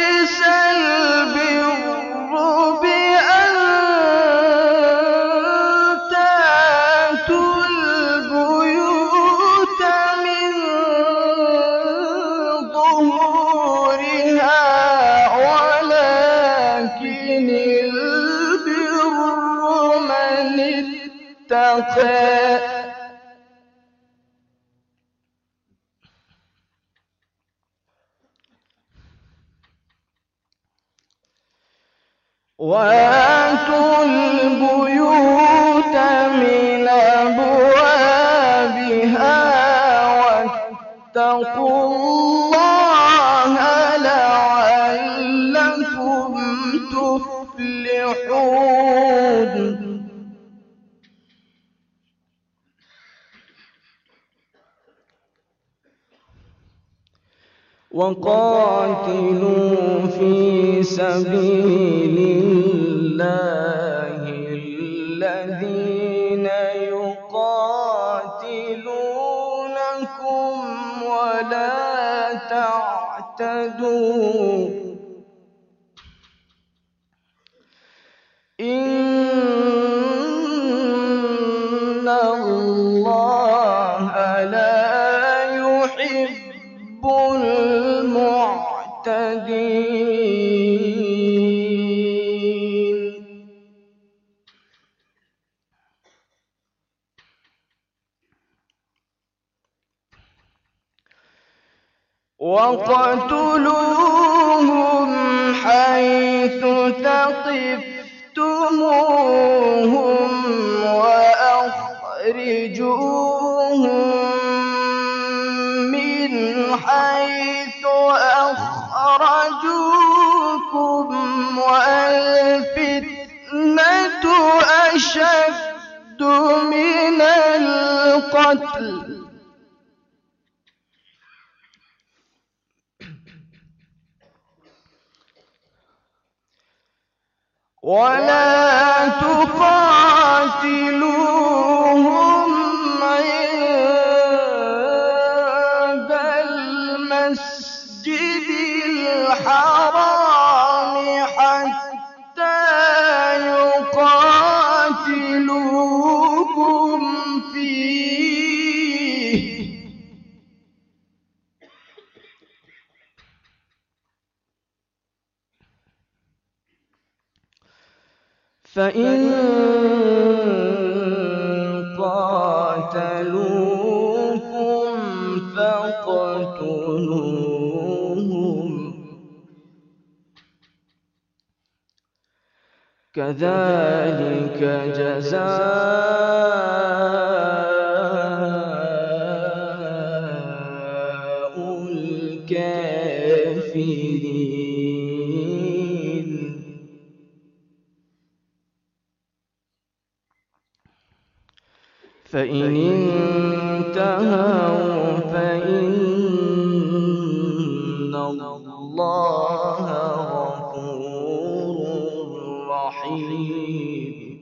حيث أخرجوكم والفتنة أشد من القتل. ولا تقاتلوهم فإن قاتلوكم فاقتلوهم كذلك جزاء فإن انتهوا فإن الله غفور رحيم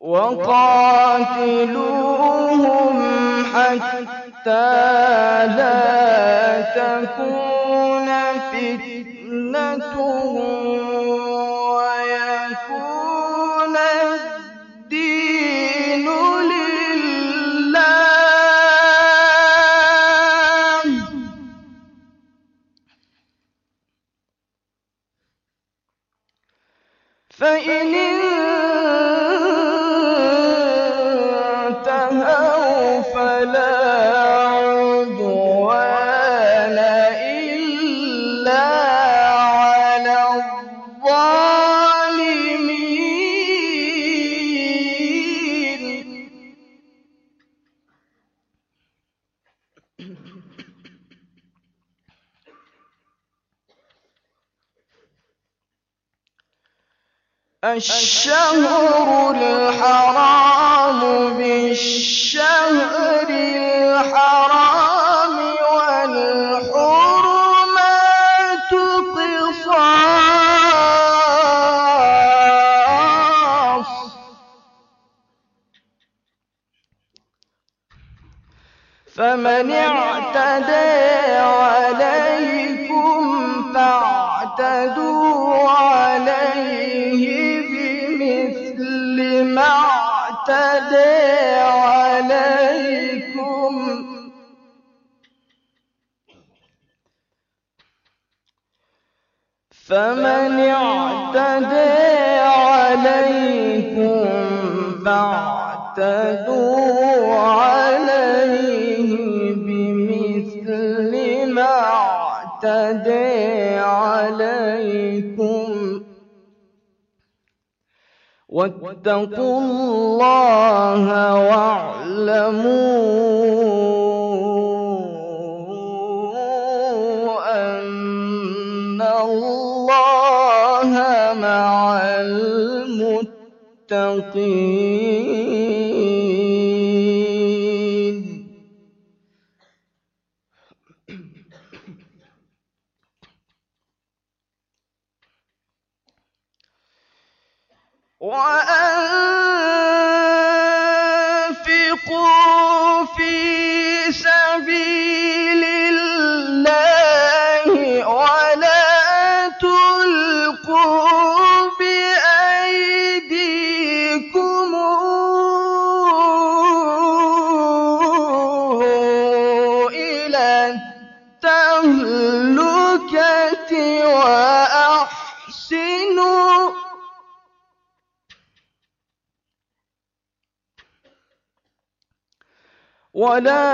وقاتلوهم حتى لا تكون فتنة الشهر واتقوا الله واعلموا أن الله مع المتقين. ولا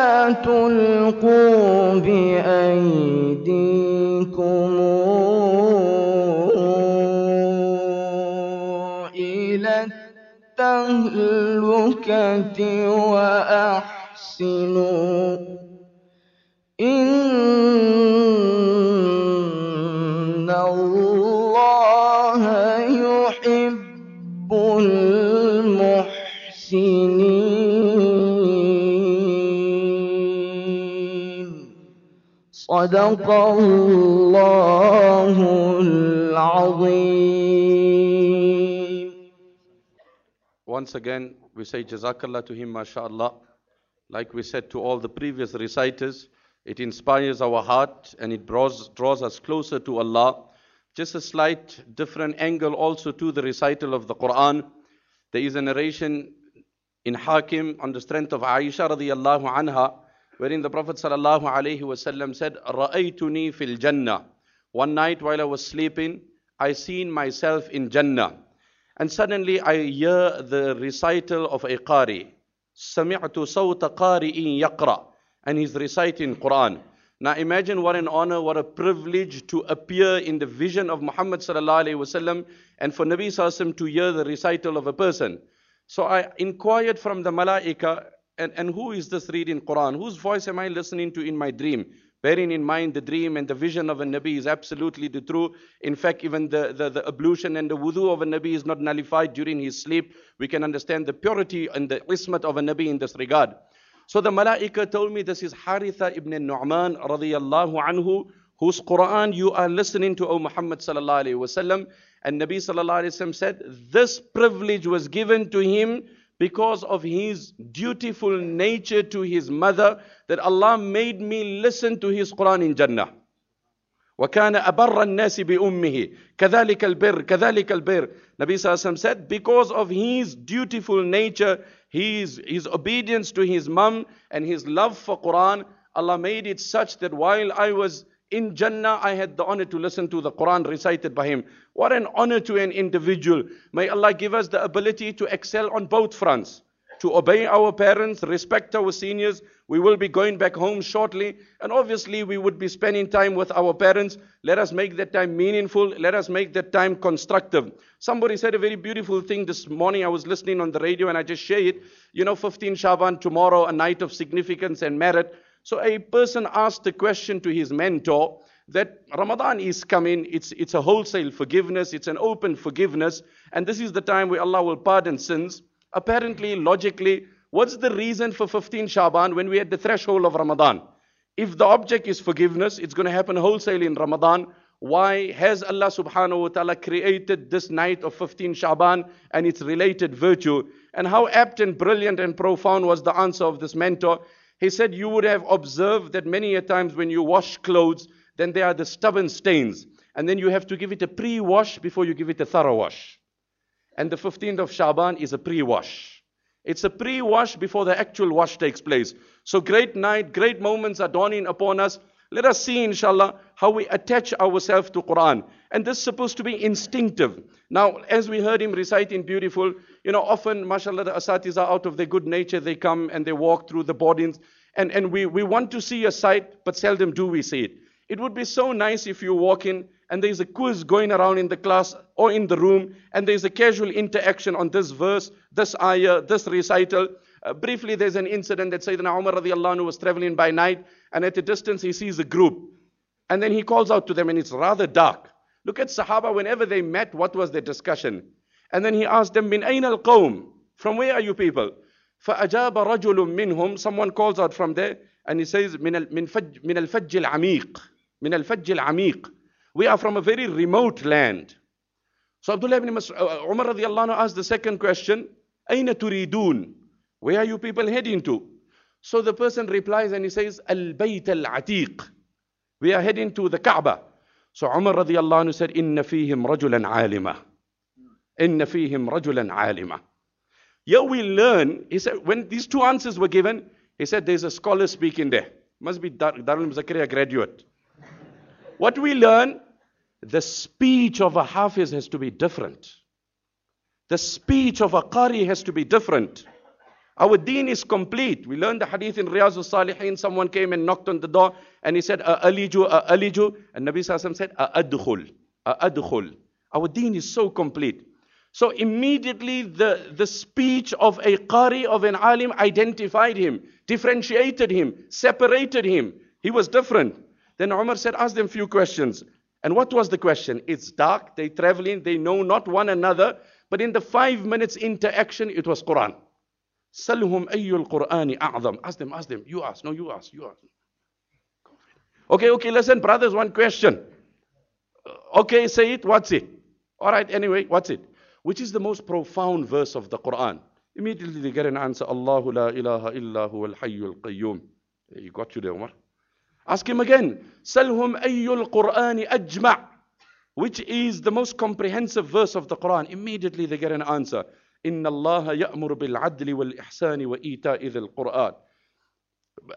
again, we say Jazakallah to him, mashallah. Like we said to all the previous reciters, it inspires our heart and it draws, draws us closer to Allah. Just a slight different angle also to the recital of the Quran. There is a narration in Hakim on the strength of Aisha radiallahu anha, wherein the Prophet sallallahu alaihi wasallam said, "Ra'aytuni fil Jannah." One night while I was sleeping, I seen myself in Jannah, and suddenly I hear the recital of a qari. سمعت صوت قارئ يقرأ and he's reciting Quran. Now imagine what an honor, what a privilege to appear in the vision of Muhammad sallallahu alaihi wasallam and for Nabi sallallahu to hear the recital of a person. So I inquired from the malaika, and, and who is this reading Quran? Whose voice am I listening to in my dream? Bearing in mind the dream and the vision of a Nabi is absolutely the true. In fact, even the, the, the ablution and the wudu of a Nabi is not nullified during his sleep. We can understand the purity and the ismat of a Nabi in this regard. So the malaika told me this is Haritha ibn Nu'man radiyallahu anhu, whose Quran you are listening to, O Muhammad sallallahu alayhi wasallam. And Nabi sallallahu alayhi wasallam said, this privilege was given to him because of his dutiful nature to his mother that Allah made me listen to his Quran in Jannah. وكان أبر الناس بأمه كذلك البر كذلك البر Nabi Sallallahu said because of his dutiful nature his, his obedience to his mom and his love for Quran Allah made it such that while I was in Jannah, I had the honor to listen to the Quran recited by him. What an honor to an individual. May Allah give us the ability to excel on both fronts. To obey our parents, respect our seniors. We will be going back home shortly. And obviously, we would be spending time with our parents. Let us make that time meaningful. Let us make that time constructive. Somebody said a very beautiful thing this morning. I was listening on the radio and I just share it. You know, 15 Shaban, tomorrow, a night of significance and merit. So a person asked a question to his mentor that Ramadan is coming, it's, it's a wholesale forgiveness, it's an open forgiveness, and this is the time where Allah will pardon sins. Apparently, logically, what's the reason for 15 Shaban when we're at the threshold of Ramadan? If the object is forgiveness, it's going to happen wholesale in Ramadan. Why has Allah subhanahu wa ta'ala created this night of 15 Shaban and its related virtue? And how apt and brilliant and profound was the answer of this mentor? He said, You would have observed that many a times when you wash clothes, then there are the stubborn stains. And then you have to give it a pre wash before you give it a thorough wash. And the 15th of Shaban is a pre wash. It's a pre wash before the actual wash takes place. So, great night, great moments are dawning upon us. Let us see, inshallah, how we attach ourselves to Quran. And this is supposed to be instinctive. Now, as we heard him reciting beautiful, you know, often, mashallah, the asatiz are out of their good nature. They come and they walk through the boardings. And, and we, we want to see a sight, but seldom do we see it. It would be so nice if you walk in and there's a quiz going around in the class or in the room, and there's a casual interaction on this verse, this ayah, this recital. Uh, briefly, there's an incident that Sayyidina Umar radiallahu anhu was traveling by night, and at a distance he sees a group. And then he calls out to them, and it's rather dark. Look at Sahaba, whenever they met, what was their discussion? And then he asked them, Min ayn al qawm? From where are you people? فأجاب رجل منهم Someone calls out from there, and he says, من ال من فج من الفج العميق من الفج العميق We are from a very remote land. So Abdullah ibn Mas- uh, Umar radiallahu anhu asked the second question, أين تريدون? where are you people heading to? So the person replies and he says, Al Bayt al Atiq. We are heading to the Kaaba. So Umar radiallahu anhu said, Inna fihim rajulan alima. Inna fihim rajulan alima. Here we learn, he said, when these two answers were given, he said, There's a scholar speaking there. Must be Dar- Darul Zakaria graduate. what we learn, the speech of a Hafiz has to be different. The speech of a Qari has to be different. Our deen is complete. We learned the hadith in Riyaz al-Salihin. Someone came and knocked on the door and he said, Aliju, Aliju. And Nabi Sallallahu said, Adkhul, Adkhul. Our deen is so complete. So immediately the, the speech of a Qari, of an Alim identified him, differentiated him, separated him. He was different. Then Umar said, ask them a few questions. And what was the question? It's dark, they traveling, they know not one another. But in the five minutes interaction, it was Quran. Salhum ayyul Qur'ani a'zam. Ask them, ask them. You ask. No, you ask. You ask. Okay, okay, listen, brothers, one question. Okay, say it, what's it? All right, anyway, what's it? Which is the most profound verse of the Quran? Immediately they get an answer Allahu la ilaha illa huwa al hayyul qayyum. You got you there, Umar. Ask him again. Salhum ayyul Qur'ani ajma' which is the most comprehensive verse of the Quran. Immediately they get an answer. إن الله يأمر بالعدل والإحسان وإيتاء ذي القرآن.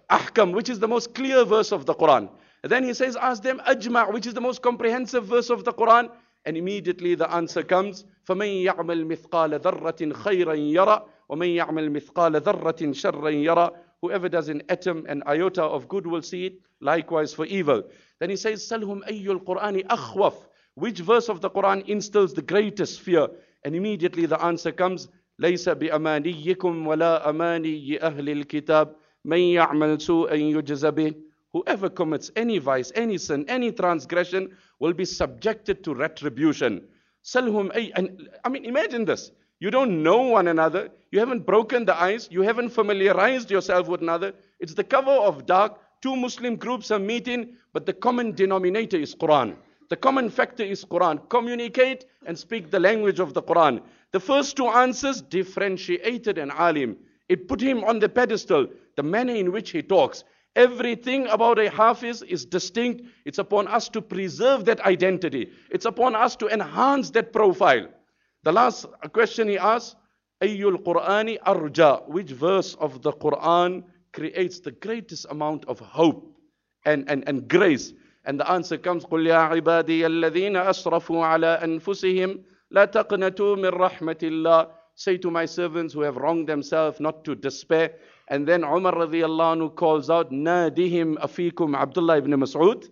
Ahkam, which is the most clear verse of the Quran. And then he says, ask them Ajma', which is the most comprehensive verse of the Quran. And immediately the answer comes, فَمَن يَعْمَلْ مِثْقَالَ ذَرَّةٍ خَيْرًا يَرَى وَمَن يَعْمَلْ مِثْقَالَ ذَرَّةٍ شَرًّا يَرَى Whoever does an atom, an iota of good will see it, likewise for evil. Then he says, سَلْهُمْ أَيُّ الْقُرْآنِ أَخْوَفُ Which verse of the Quran instills the greatest fear? And immediately the answer comes, لَيْسَ بِأَمَانِيِّكُمْ وَلَا أَمَانِيِّ أَهْلِ الْكِتَابِ مَن يَعْمَلْ سُوءًا يُجْزَ بِهِ Whoever commits any vice, any sin, any transgression will be subjected to retribution. Salhum ay, and I mean, imagine this. You don't know one another. You haven't broken the ice. You haven't familiarized yourself with another. It's the cover of dark. Two Muslim groups are meeting, but the common denominator is Quran. The common factor is Quran. Communicate and speak the language of the Quran. The first two answers differentiated an alim. It put him on the pedestal. The manner in which he talks. Everything about a hafiz is distinct. It's upon us to preserve that identity. It's upon us to enhance that profile. The last question he asked, Ayyul Qur'ani arja, which verse of the Quran creates the greatest amount of hope and, and, and grace? And the answer comes, قُلْ يَا عِبَادِيَ الَّذِينَ أَسْرَفُوا عَلَىٰ أَنفُسِهِمْ لَا تَقْنَتُوا مِنْ رَحْمَةِ اللَّهِ Say to my servants who have wronged themselves not to despair. And then Umar radiallahu anhu calls out, Nadihim afikum Abdullah ibn Mas'ud.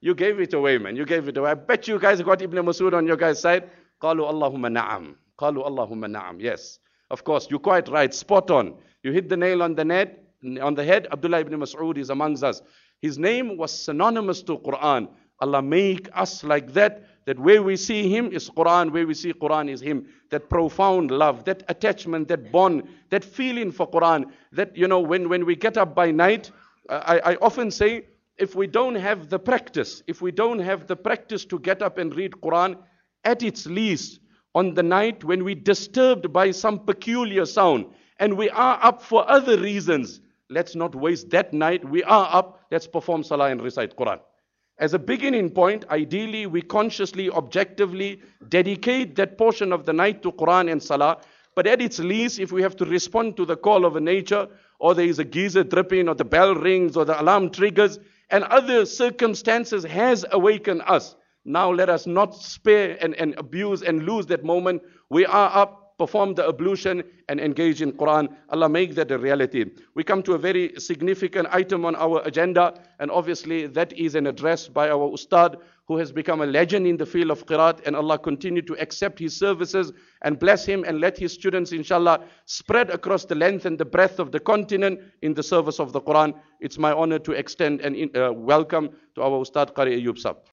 You gave it away, man. You gave it away. I bet you guys got Ibn Mas'ud on your guys' side. قالوا اللهم نعم. قالوا اللهم نعم. Yes. Of course, you're quite right. Spot on. You hit the nail on the net, on the head. Abdullah ibn Mas'ud is amongst us. His name was synonymous to Quran. Allah make us like that that where we see him is Quran, where we see Quran is him. That profound love, that attachment, that bond, that feeling for Quran. That, you know, when, when we get up by night, I, I often say, if we don't have the practice, if we don't have the practice to get up and read Quran, at its least, on the night when we're disturbed by some peculiar sound, and we are up for other reasons, let's not waste that night. We are up, let's perform Salah and recite Quran. As a beginning point, ideally, we consciously, objectively dedicate that portion of the night to Quran and Salah. But at its least, if we have to respond to the call of nature, or there is a geyser dripping, or the bell rings, or the alarm triggers, and other circumstances has awakened us. Now let us not spare and, and abuse and lose that moment. We are up perform the ablution and engage in Quran. Allah make that a reality. We come to a very significant item on our agenda, and obviously that is an address by our Ustad who has become a legend in the field of Qiraat, and Allah continue to accept his services and bless him and let his students, inshallah, spread across the length and the breadth of the continent in the service of the Quran. It's my honor to extend and uh, welcome to our Ustad Qari Ayub Sab.